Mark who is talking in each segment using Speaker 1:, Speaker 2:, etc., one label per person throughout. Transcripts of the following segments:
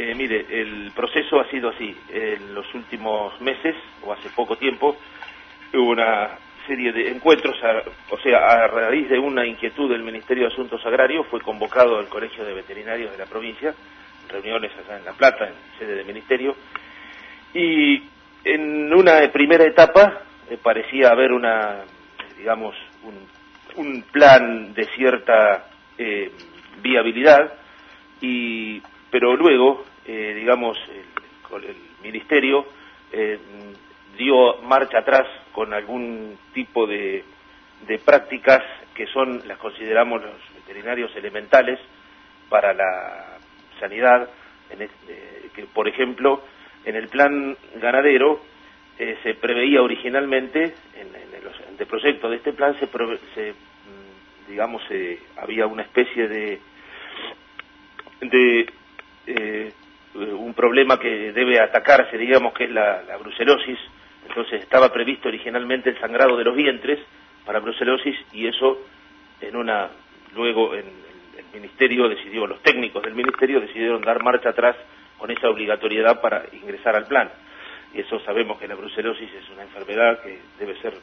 Speaker 1: Eh, mire, el proceso ha sido así. En los últimos meses, o hace poco tiempo, hubo una serie de encuentros, o sea, a raíz de una inquietud del Ministerio de Asuntos Agrarios, fue convocado el Colegio de Veterinarios de la provincia, reuniones allá en La Plata, en sede del Ministerio, y en una primera etapa eh, parecía haber una, digamos, un, plan de cierta eh, viabilidad, y, pero luego, eh, digamos, el, el Ministerio dio marcha atrás con algún tipo de, de prácticas que son, las consideramos los veterinarios elementales para la sanidad, en que por ejemplo en el plan ganadero eh, se preveía originalmente, en, el anteproyecto de este plan, se, se mm, digamos, eh, había una especie de, de eh, un problema que debe atacarse, digamos, que es la, brucelosis. Entonces estaba previsto originalmente el sangrado de los vientres para brucelosis y eso en una luego el ministerio decidió los técnicos del ministerio decidieron dar marcha atrás con esa obligatoriedad para ingresar al plan y eso sabemos que la brucelosis es una enfermedad que debe ser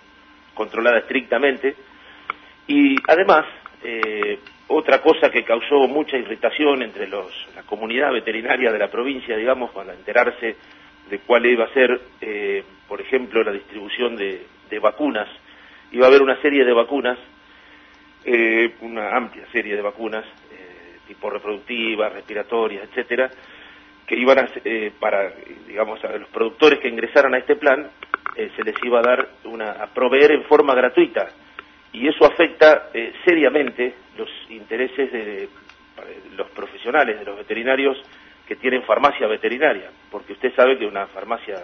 Speaker 1: controlada estrictamente. Y además, eh, otra cosa que causó mucha irritación entre los, la comunidad veterinaria de la provincia, digamos, para enterarse de cuál iba a ser, eh, por ejemplo, la distribución de, vacunas. Iba a haber una serie de vacunas, eh, una amplia serie de vacunas, tipo reproductivas, respiratorias, etcétera, que iban a, eh, para, digamos, a los productores que ingresaran a este plan, eh, se les iba a dar una, a proveer en forma gratuita. Y eso afecta eh, seriamente los intereses de, los profesionales, de los veterinarios que tienen farmacia veterinaria, porque usted sabe que una farmacia,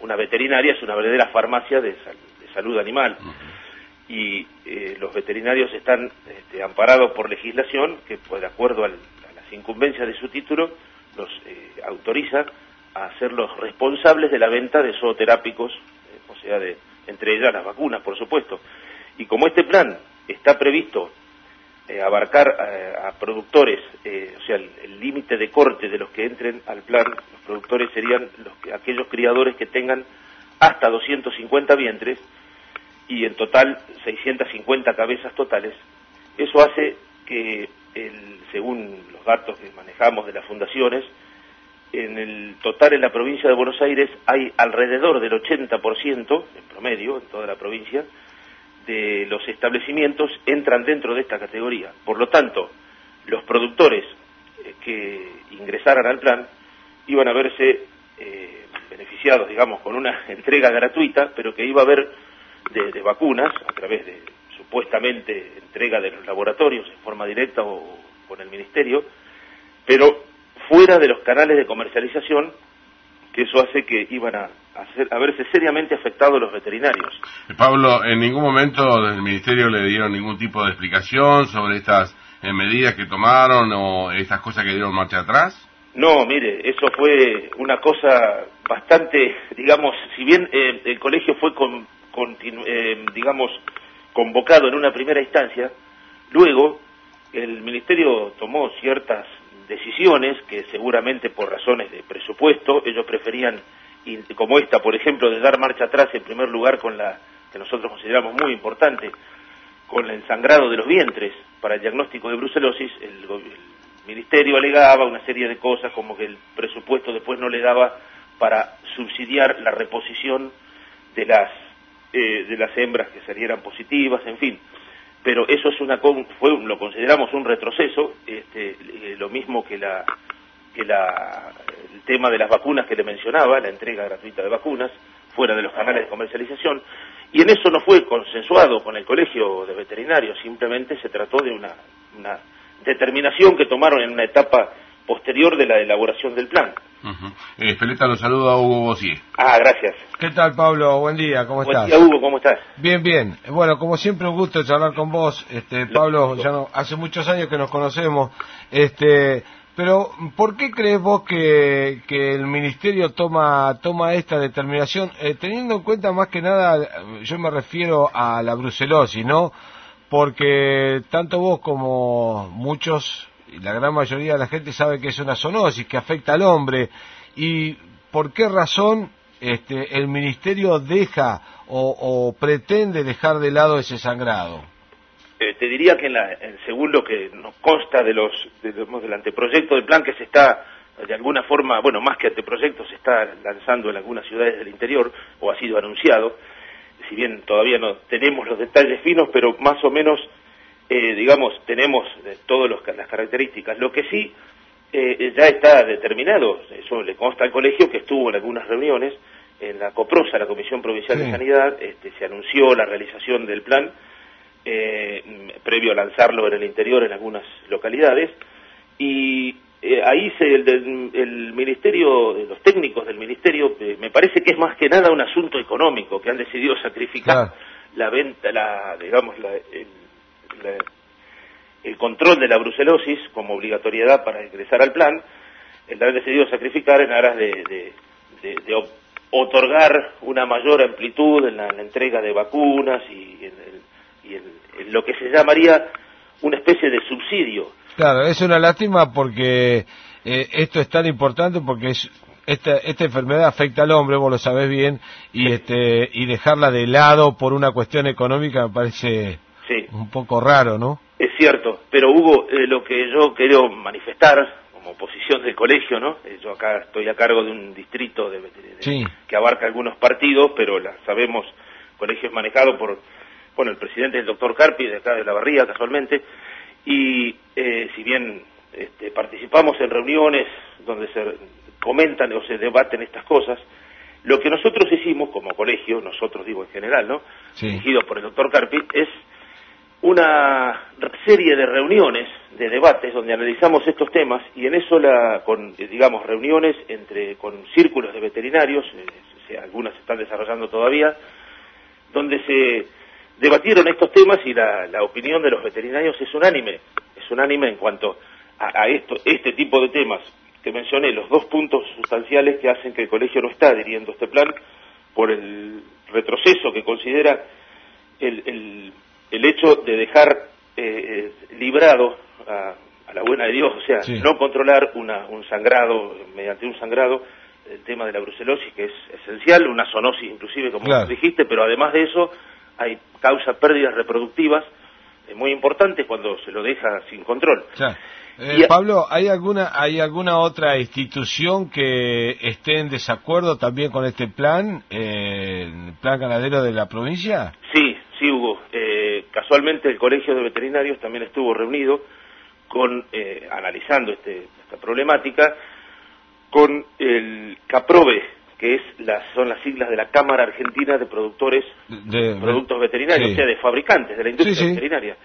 Speaker 1: una veterinaria es una verdadera farmacia de, salud animal. Y los veterinarios están este, amparados por legislación que, pues, de acuerdo a las incumbencias de su título, los eh, autoriza a ser los responsables de la venta de zooterápicos, eh, o sea, de, entre ellas las vacunas, por supuesto. Y como este plan está previsto eh, abarcar a productores, o sea, el límite de corte de los que entren al plan, los productores serían los que, aquellos criadores que tengan hasta 250 vientres y en total 650 cabezas totales. Eso hace que el, según los datos que manejamos de las fundaciones, en el total en la provincia de Buenos Aires hay alrededor del 80% en promedio en toda la provincia de los establecimientos entran dentro de esta categoría. Por lo tanto, los productores eh, que ingresaran al plan iban a verse eh, beneficiados, digamos, con una entrega gratuita, pero que iba a haber de vacunas a través de supuestamente entrega de los laboratorios en forma directa o con el ministerio, pero fuera de los canales de comercialización, que eso hace que iban a, hacer, a verse seriamente afectados los veterinarios.
Speaker 2: Pablo, ¿en ningún momento del ministerio le dieron ningún tipo de explicación sobre estas eh, medidas que tomaron o estas cosas que dieron marcha atrás?
Speaker 1: No, mire, eso fue una cosa bastante, digamos, si bien eh, el colegio fue con, eh, digamos, convocado en una primera instancia, luego el Ministerio tomó ciertas decisiones que seguramente por razones de presupuesto ellos preferían, como esta, por ejemplo, de dar marcha atrás en primer lugar con la que nosotros consideramos muy importante, con el sangrado de los vientres para el diagnóstico de brucelosis, el, Ministerio alegaba una serie de cosas como que el presupuesto después no le daba para subsidiar la reposición de las eh, de las hembras que salieran positivas, en fin. Pero eso es una fue lo consideramos un retroceso, este, eh, lo mismo que la que la el tema de las vacunas que le mencionaba, la entrega gratuita de vacunas fuera de los canales de comercialización, y en eso no fue consensuado con el Colegio de Veterinarios, simplemente se trató de una, una determinación que tomaron en una etapa posterior de la elaboración del plan.
Speaker 2: Uh lo saludo a Hugo Bossier.
Speaker 1: Ah, gracias.
Speaker 3: ¿Qué tal, Pablo? Buen día, ¿cómo estás?
Speaker 1: Buen día, Hugo, ¿cómo estás?
Speaker 3: Bien, bien. Bueno, como siempre, un gusto charlar con vos. Este, Pablo, ya no, hace muchos años que nos conocemos. Este, pero, ¿por qué crees vos que, el Ministerio toma, toma esta determinación? Eh, teniendo en cuenta más que nada, yo me refiero a la brucelosis, ¿no? Porque tanto vos como muchos la gran mayoría de la gente sabe que es una zoonosis, que afecta al hombre. ¿Y por qué razón este, el ministerio deja o, pretende dejar de lado ese sangrado?
Speaker 1: Eh, te diría que según lo que nos consta de los, del anteproyecto del plan que se está de alguna forma, bueno, más que anteproyecto, se está lanzando en algunas ciudades del interior o ha sido anunciado, si bien todavía no tenemos los detalles finos, pero más o menos, eh, digamos, tenemos eh, todas las características. Lo que sí eh, ya está determinado, eso le consta al colegio que estuvo en algunas reuniones, en la COPROSA, la Comisión Provincial de Sanidad, este, se anunció la realización del plan previo a lanzarlo en el interior en algunas localidades, y eh, ahí se, el, el, ministerio, los técnicos del ministerio, eh, me parece que es más que nada un asunto económico, que han decidido sacrificar la venta, la, digamos, la, el, control de la brucelosis como obligatoriedad para ingresar al plan, el han decidido sacrificar en aras de, de, otorgar una mayor amplitud en la, entrega de vacunas y, y en lo que se llamaría una especie de subsidio
Speaker 3: Claro, es una lástima porque eh, esto es tan importante porque es esta, esta enfermedad afecta al hombre, vos lo sabés bien, y este y dejarla de lado por una cuestión económica me parece un poco raro, ¿no?
Speaker 1: Es cierto, pero Hugo, eh, lo que yo quiero manifestar como posición del colegio, ¿no? Eh, yo acá estoy a cargo de un distrito de, que abarca algunos partidos, pero la, sabemos, colegio es manejado por, bueno, el presidente el doctor Carpi, de acá de la Barría, casualmente, y eh, si bien este, participamos en reuniones donde se comentan o se debaten estas cosas, lo que nosotros hicimos como colegio, nosotros digo en general, ¿no? Dirigido por el doctor Carpi, es una serie de reuniones, de debates, donde analizamos estos temas y en eso, la, con, digamos, reuniones entre, con círculos de veterinarios, eh, algunas se están desarrollando todavía, donde se debatieron estos temas y la, opinión de los veterinarios es unánime, es unánime en cuanto a, esto, este tipo de temas. Te mencioné los dos puntos sustanciales que hacen que el colegio no está adhiriendo a este plan por el retroceso que considera el, el, hecho de dejar eh, librado a, la buena de Dios, o sea, no controlar una, un sangrado, mediante un sangrado, el tema de la brucelosis, que es esencial, una zoonosis inclusive, como dijiste, pero además de eso, hay causa pérdidas reproductivas eh, muy importantes cuando se lo deja sin control.
Speaker 3: Eh, Pablo, ¿hay alguna, ¿hay alguna otra institución que esté en desacuerdo también con este plan, eh, el plan ganadero de la provincia?
Speaker 1: Sí, sí, Hugo. casualmente el Colegio de Veterinarios también estuvo reunido con, analizando este, esta problemática, con el CAPROVE, que es son las siglas de la Cámara Argentina de Productores de, Productos Veterinarios, o sea, de fabricantes de la industria veterinaria.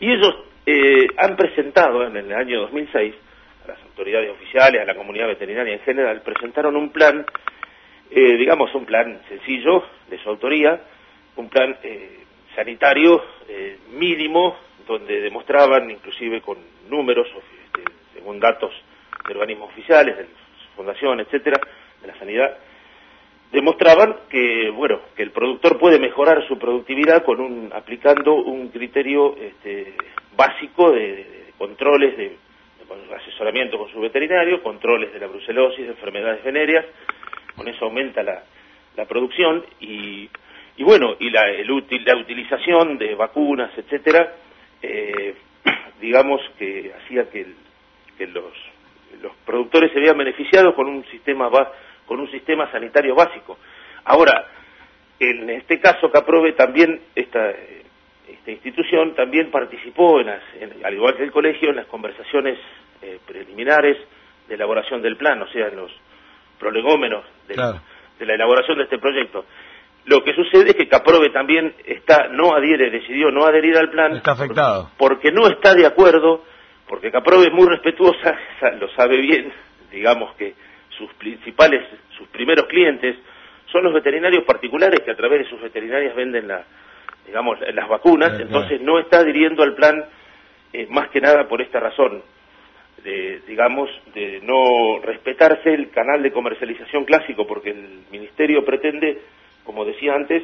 Speaker 1: Y ellos eh, han presentado en el año 2006 a las autoridades oficiales, a la comunidad veterinaria en general, presentaron un plan, eh, digamos, un plan sencillo de su autoría, un plan eh, sanitario mínimo, donde demostraban, inclusive con números, este, según datos de organismos oficiales, de fundación, etcétera, de la sanidad, demostraban que, bueno, que el productor puede mejorar su productividad con un, aplicando un criterio este, básico de, controles, de, asesoramiento con su veterinario, controles de la brucelosis, de enfermedades venéreas, con eso aumenta la, la producción y, y bueno, y la, el la utilización de vacunas, etcétera, eh, digamos que hacía que, que los, los productores se vean beneficiados con un sistema con un sistema sanitario básico. Ahora, en este caso Caprove también, esta, esta institución también participó, en al igual que el colegio, en las conversaciones eh, preliminares de elaboración del plan, o sea, en los prolegómenos de, la elaboración de este proyecto. Lo que sucede es que Caprove también está, no adhiere, decidió no adherir al plan.
Speaker 3: Está afectado.
Speaker 1: Porque no está de acuerdo, porque Caprove es muy respetuosa, lo sabe bien, digamos que sus principales, sus primeros clientes son los veterinarios particulares que a través de sus veterinarias venden la, digamos, las vacunas, entonces no está adhiriendo al plan eh, más que nada por esta razón, de, digamos, de no respetarse el canal de comercialización clásico, porque el ministerio pretende, como decía antes,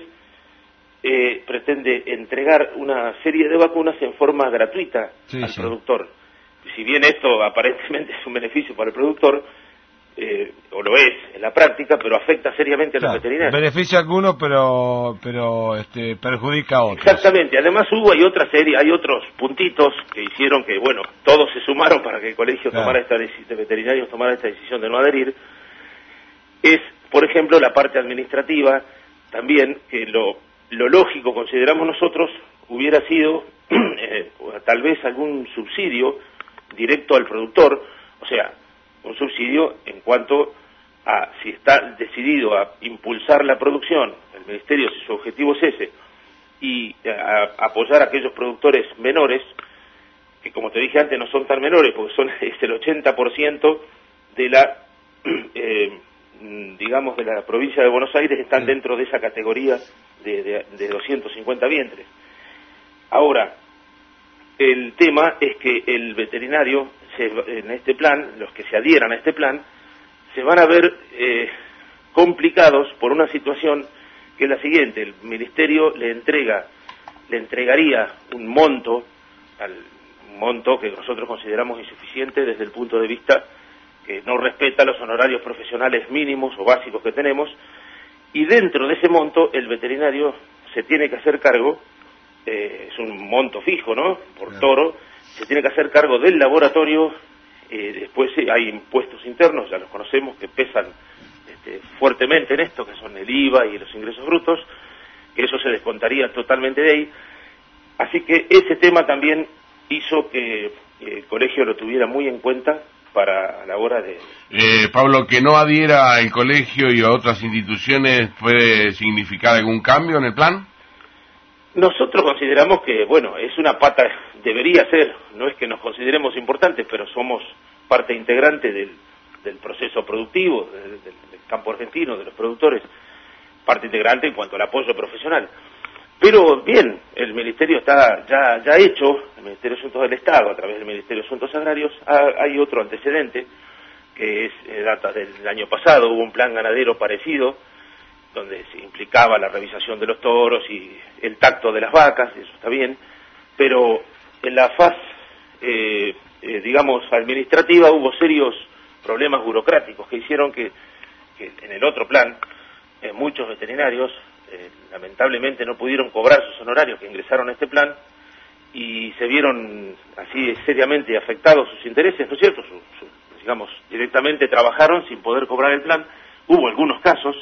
Speaker 1: eh, pretende entregar una serie de vacunas en forma gratuita al productor. Si bien esto aparentemente es un beneficio para el productor, eh, o lo es en la práctica, pero afecta seriamente a los veterinarios.
Speaker 3: Beneficia a algunos, pero, pero este, perjudica a otros.
Speaker 1: Exactamente. Además hubo, hay otra serie, hay otros puntitos que hicieron que, bueno, todos se sumaron para que el colegio tomara esta de veterinarios tomara esta decisión de no adherir. Es, por ejemplo, la parte administrativa, también, que lo, lo lógico, consideramos nosotros, hubiera sido eh, tal vez algún subsidio directo al productor, o sea, un subsidio en cuanto a si está decidido a impulsar la producción, el Ministerio, si su objetivo es ese, y a, apoyar a aquellos productores menores, que como te dije antes no son tan menores, porque son es el 80% de la, eh, digamos, de la provincia de Buenos Aires, están dentro de esa categoría de, de, de 250 vientres. Ahora, el tema es que el veterinario en este plan, los que se adhieran a este plan, se van a ver eh, complicados por una situación que es la siguiente, el ministerio le entrega, le entregaría un monto, al, un monto que nosotros consideramos insuficiente desde el punto de vista que no respeta los honorarios profesionales mínimos o básicos que tenemos, y dentro de ese monto el veterinario se tiene que hacer cargo, eh, es un monto fijo, ¿no?, por toro, se tiene que hacer cargo del laboratorio, eh, después hay impuestos internos, ya los conocemos, que pesan este, fuertemente en esto, que son el IVA y los ingresos brutos, que eso se descontaría totalmente de ahí. Así que ese tema también hizo que el colegio lo tuviera muy en cuenta para la hora de...
Speaker 2: Eh, Pablo, que no adhiera el colegio y a otras instituciones puede significar algún cambio en el plan?
Speaker 1: Nosotros consideramos que, bueno, es una pata, debería ser, no es que nos consideremos importantes, pero somos parte integrante del, proceso productivo del, campo argentino, de los productores, parte integrante en cuanto al apoyo profesional. Pero bien, el Ministerio está ya, ya hecho, el Ministerio de Asuntos del Estado, a través del Ministerio de Asuntos Agrarios, hay otro antecedente, que es eh, data del año pasado, hubo un plan ganadero parecido, donde se implicaba la revisación de los toros y el tacto de las vacas, eso está bien, pero en la faz, eh, eh, digamos, administrativa hubo serios problemas burocráticos que hicieron que, en el otro plan eh, muchos veterinarios lamentablemente no pudieron cobrar sus honorarios que ingresaron a este plan y se vieron así seriamente afectados sus intereses, ¿no es cierto? digamos, directamente trabajaron sin poder cobrar el plan. Hubo algunos casos,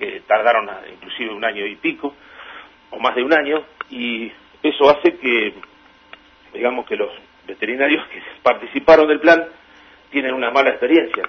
Speaker 1: que tardaron inclusive un año y pico, o más de un año, y eso hace que, digamos que los veterinarios que participaron del plan tienen una mala experiencia.